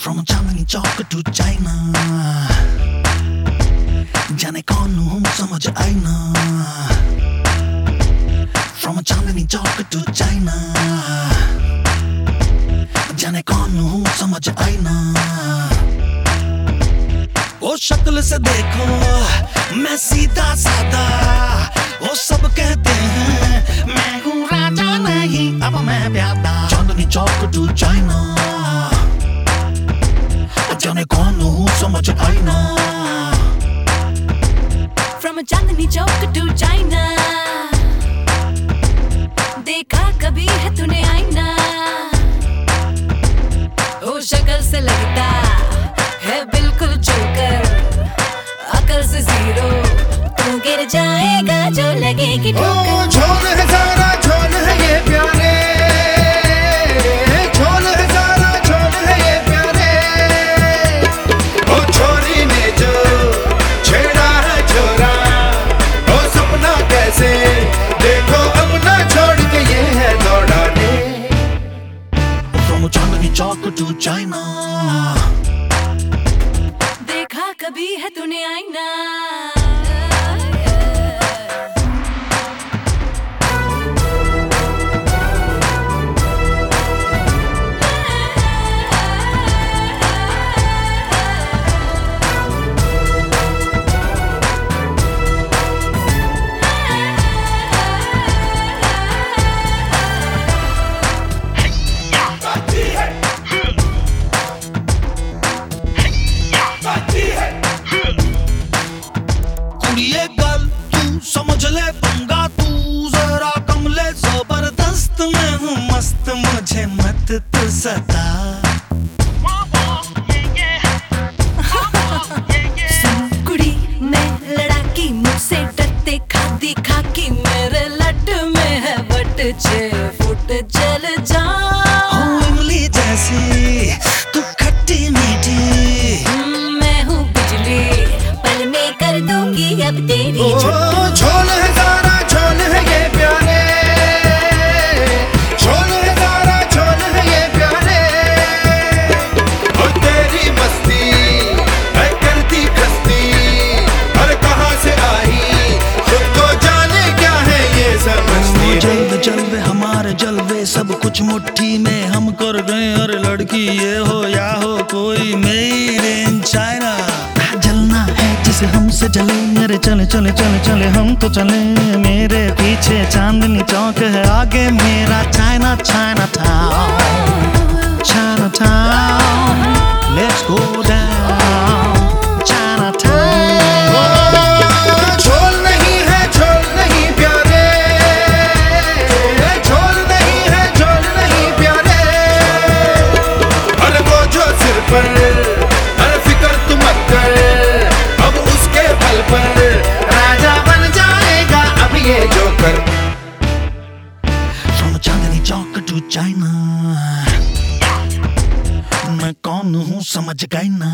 Chowk to China जाने कौन हूँ समझ आई ना। From Chandni Chowk to China जाने कौन हूँ, समझ आई ना। वो शक्ल से देखो, मैं सीधा सादा वो सब कहते हैं, मैं हूँ राजा नहीं, अब मैं प्यादा। Chandni Chowk to China From Chandni Chowk to China देखा कभी है तूने आईना। ओ शक्ल से लगता है बिल्कुल चोकर अकल से ज़ीरो, तू गिर जाएगा जो लगेगी ठोकर। चाइना देखा कभी है तूने आईना। सता कुड़ी मुझसे डरते खादी खाकी मेरे लट में है बट छह कुछ मुट्ठी में हम कर गए और लड़की ये हो या हो कोई, मेड इन चाइना। जलना है जिसे हमसे जले, अरे चले चले चले चले, हम तो चले। मेरे पीछे चांदनी चौक है, आगे मेरा China China town China town let's go down China. मैं कौन हूँ समझ गई ना।